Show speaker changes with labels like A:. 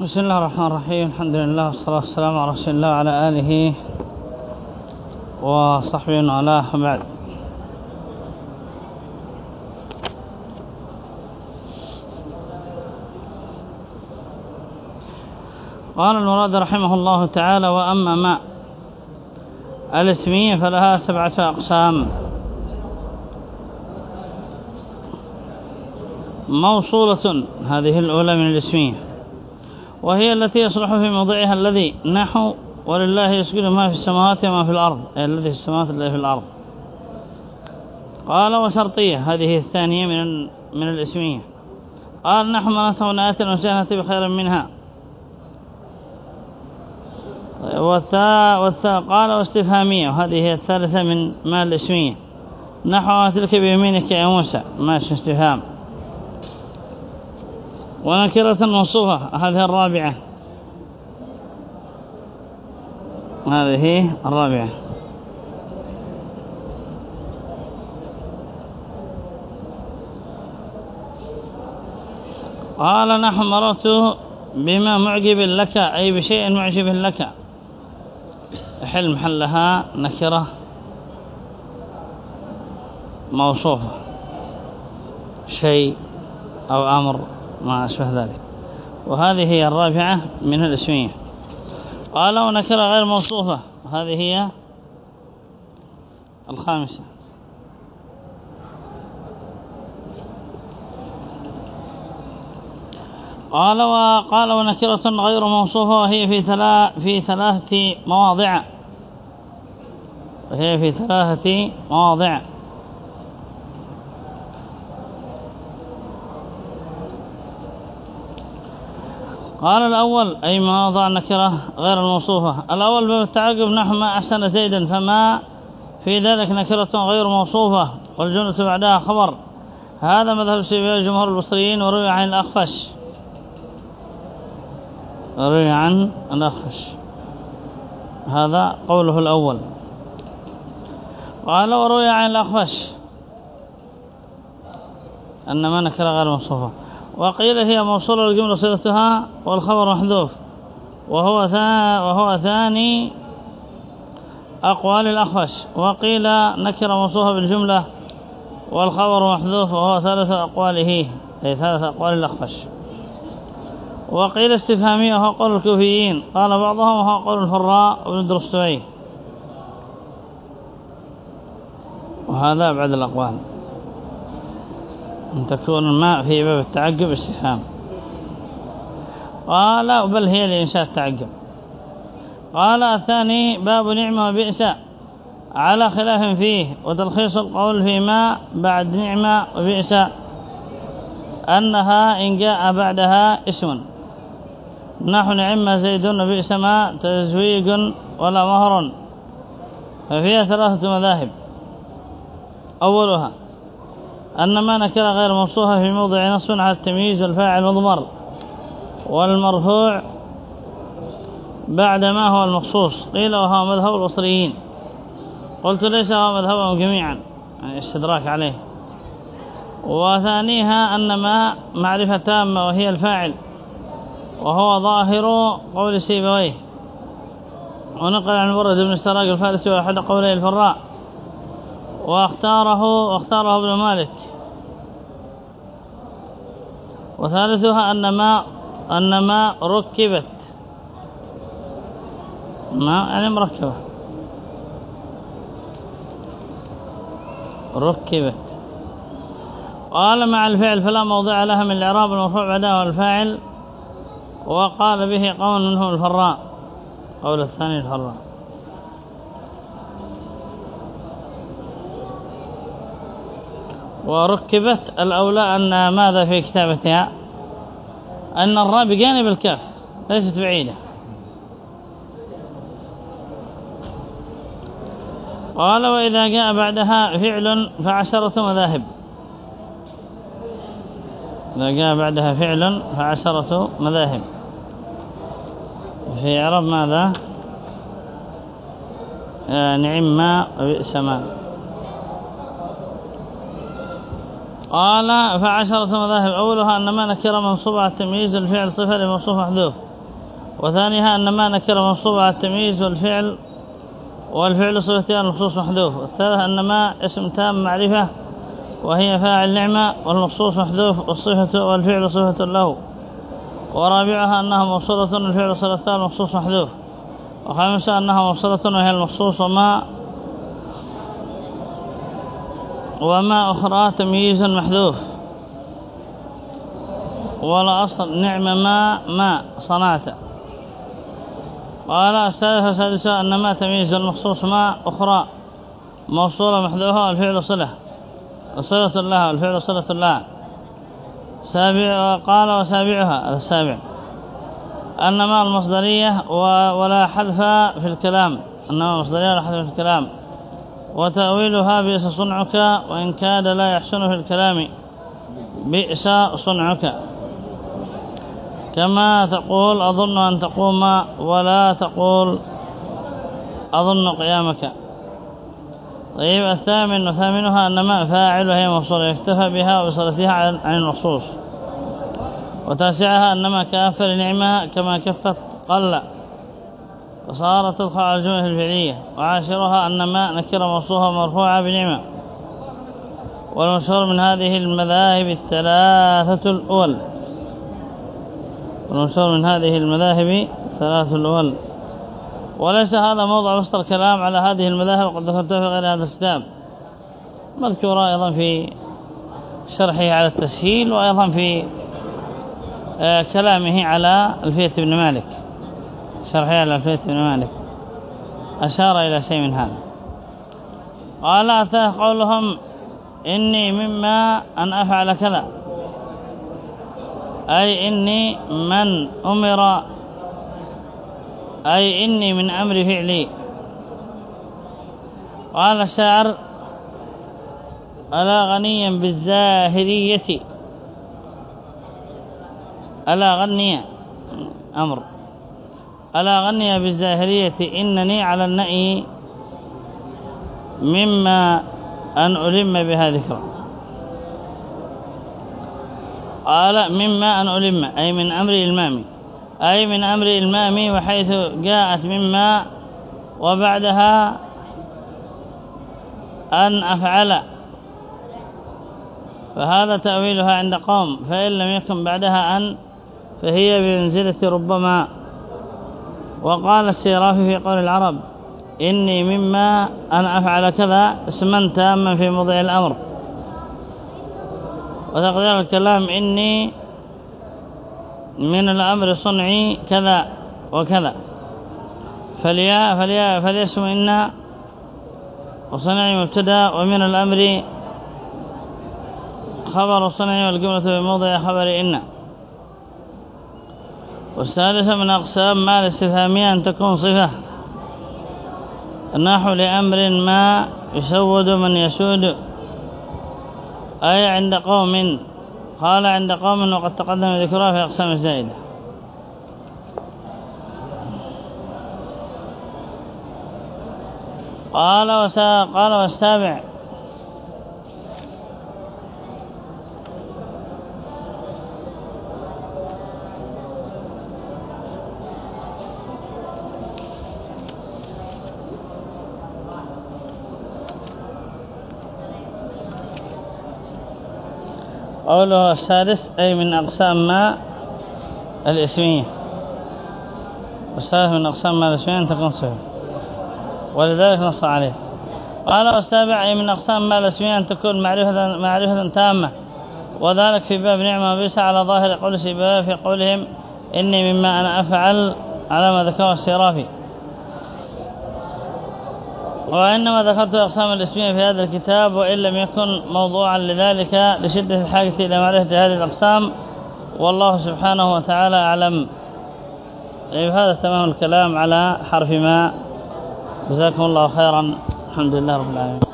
A: بسم الله الرحمن الرحيم الحمد لله والصلاة والسلام على رسول الله وعلى آله وصحبه وعلاه وبعد قال المراد رحمه الله تعالى وأما ما الاسمية فلها سبعة أقسام موصولة هذه الأولى من الاسمية وهي التي يصلح في موضعها الذي نحو ولله يسجد ما في السماوات وما في الأرض أي الذي في السماوات الذي في الأرض. قال وشرطية هذه الثانية من من الاسمية. قال نحو من آية وسهنة بخير منها. والثاء والثاء قال واستفهامية وهذه هي الثالثة من ما الاسمية. نحو تلك بيمينك يا موسى ما استفهام ونكرة موصوفة. هذه الرابعة. هذه الرابعة. قال نحن مررت بما معجب لك. أي بشيء معجب لك. حل محلها نكرة موصوفة. شيء أو أمر. ما أشبه ذلك. وهذه هي الرابعة من الاسمية. قال ونكرة غير موصوفة. هذه هي الخامسة. قال وقال ونكرة غير موصوفة وهي في ثلا في ثلاثة مواضع. وهي في ثلاثة مواضع. قال الأول أي مواضع النكرة غير الموصوفة. الأول باب التعقب نحو ما أحسن زيدا فما في ذلك نكرة غير موصوفة. والجملة بعدها خبر. هذا مذهب سيبيا جمهور البصريين وروي عن الأخفش. روي عن الأخفش. هذا قوله الأول. قال وروي عن الأخفش أن ما نكر غير موصوفة. وقيل هي موصولة الجملة صلتها والخبر محذوف. وهو ثا وهو ثاني أقوال الأخفش. وقيل نكر موصوفة بالجملة والخبر محذوف وهو ثالث أقواله أي ثالث أقوال الأخفش. وقيل استفهامية وهو قول الكوفيين. قال بعضهم وهو قول الفراء وابن درستوي وهذا بعد الأقوال. أن تكون الماء في باب التعقب استفهام. قال بل هي لإنشاء التعقب قال الثاني باب نعمة وبئس على خلاف فيه وتلخيص القول فيما بعد نعمة وبئس أنها إن جاء بعدها اسم. نحو نعم زيد وبئس ما تزويق ولا مهر. ففيها ثلاثة مذاهب. أولها أن ما نكر غير موصوفة في موضع نصب على التمييز والفاعل مضمر والمرفوع بعد ما هو المخصوص. قيل وهو مذهب البصريين قلت ليس هو مذهبهم جميعا. يعني استدراك عليه. وثانيها أن ما معرفة تامة وهي الفاعل وهو ظاهر قول سيبويه. ونقل عن مرد بن السراق الفارسي وأحد قولي الفراء. واختاره واختاره ابن مالك. وثالثها أن ما أن ما ركبت. ما يعني مركبة. ركبت. قال مع الفعل فلا موضع لها من الإعراب المرفوع بعدها والفاعل وقال به قول منهم الفراء. قول الثاني الفراء. وركبت الأولى أن ماذا في كتابتها؟ أن الراء بجانب الكاف ليست بعيدة. قال وإذا جاء بعدها فعل فعشرة مذاهب. إذا جاء بعدها فعل فعشرة مذاهب. في عرب ماذا؟ نعم ما وبئس ما قال فعشرة مذاهب أولها أن ما نكر منصوب على التمييز الفعل صفة لموصوف محذوف. وثانيها أن ما نكر منصوب على التمييز والفعل والفعل صفتان الخصوص محذوف. والثالث أن ما اسم تام معرفة وهي فاعل نعمة والمخصوص محذوف والصفة والفعل صفة له. ورابعها أنها موصولة الفعل صلتان المخصوص محذوف. وخامسها أنها موصولة وهي المخصوص وما وما أخرى تمييز محذوف. ولا أصل نعم ما ما صنعت. قال الثالث والسادسة أن ما تمييز المخصوص ما أخرى موصولة محذوفة والفعل صلة. صلة الله والفعل صلة الله. سابع قال وسابعها السابع. أن ما المصدرية ولا حذف في الكلام. أنما المصدرية ولا حذف في الكلام. وتأويلها بئس صنعك وإن كاد لا يحسن في الكلام بئس صنعك. كما تقول أظن أن تقوم ولا تقول أظن قيامك. طيب الثامن وثامنها أن ما فاعل وهي موصولة يكتفى بها وبصلتها عن المخصوص وتاسعها أن ما لنعمة كما كفت قل. وصارت تدخل على الجملة الفعلية. وعاشرها أن ما نكر موصوفة مرفوعة بنعمة والمشهور من هذه المذاهب الثلاثة الأول. والمشهور من هذه المذاهب الثلاثة الأول. وليس هذا موضع وسط الكلام على هذه المذاهب وقد ذكرتها في غير هذا الكتاب. مذكورة أيضا في شرحه على التسهيل وأيضا في آه، كلامه على الفية بن مالك. شرحه على الفية بن مالك. أشار إلى شيء من هذا. قال أتاه قولهم إني مما أن أفعل كذا. أي إني من أمر. أي إني من أمر فعلي. قال الشاعر ألا غنيا بالزاهرية. ألا غني أمر. ألا غني بالزاهرية إنني على النأي مما أن ألم بها ذكرا. قال مما أن ألم أي من أمر إلمامي. أي من أمر إلمامي وحيث جاءت مما وبعدها أن أفعل. فهذا تأويلها عند قوم فإن لم يكن بعدها أن فهي بمنزلة ربما وقال السيرافي في قول العرب إني مما أن أفعل كذا اسما تاما في موضع الأمر. وتقدير الكلام إني من الأمر صنعي كذا وكذا. فليا فليا فليسم إنا وصنعي مبتدا ومن الأمر خبر صنعي والجملة بموضع خبر إنا والثالثة من أقسام ما الاستفهامية أن تكون صفة. النحو لأمر ما يسود من يسود أي عند قوم قال عند قوم وقد تقدم ذكرها في أقسام الزائدة قال وسا قال والسابع قوله السادس أي من أقسام ما الإسمية والسادس من أقسام ما الإسمية أن تكون صفة ولذلك نص عليه. قال والسابع أي من أقسام ما الإسمية أن تكون معرفة, معرفة تامة. وذلك في باب نعمة وبيس على ظاهر قول سباب في قولهم إني مما أنا أفعل على ما ذكره السرافي وإنما ذكرت أقسام الاسمية في هذا الكتاب وإن لم يكن موضوعا لذلك لشدة الحاجة إلى معرفة هذه الأقسام. والله سبحانه وتعالى أعلم. طيب هذا تمام الكلام على حرف ما. جزاكم الله خيرا. الحمد لله رب العالمين.